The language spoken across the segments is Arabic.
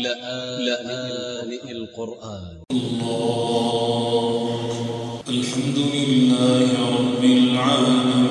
لآن لا القرآن. الله الحمد لله رب العالمين.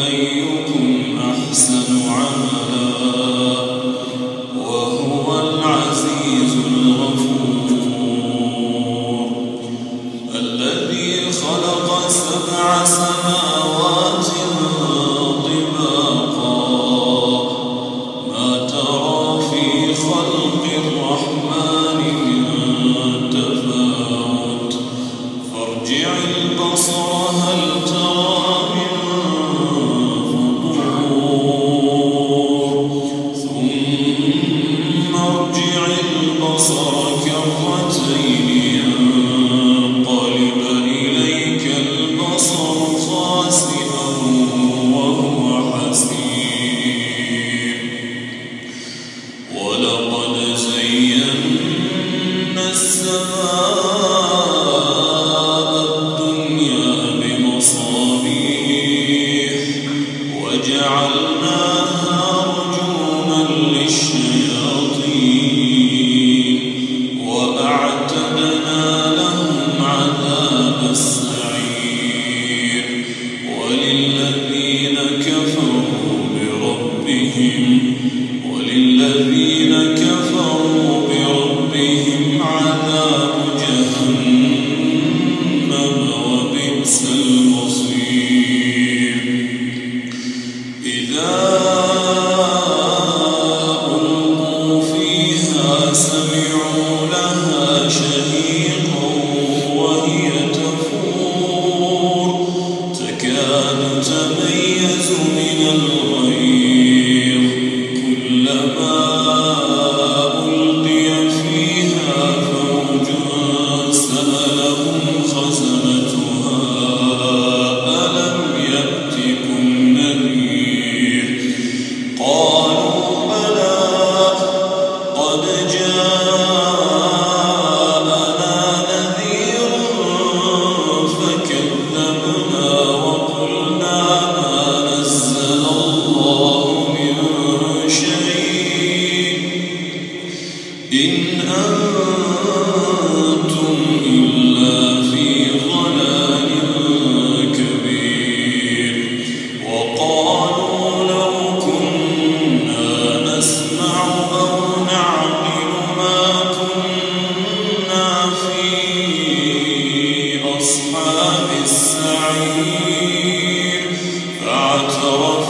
من Yeah. الحكيم فاعترف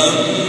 love.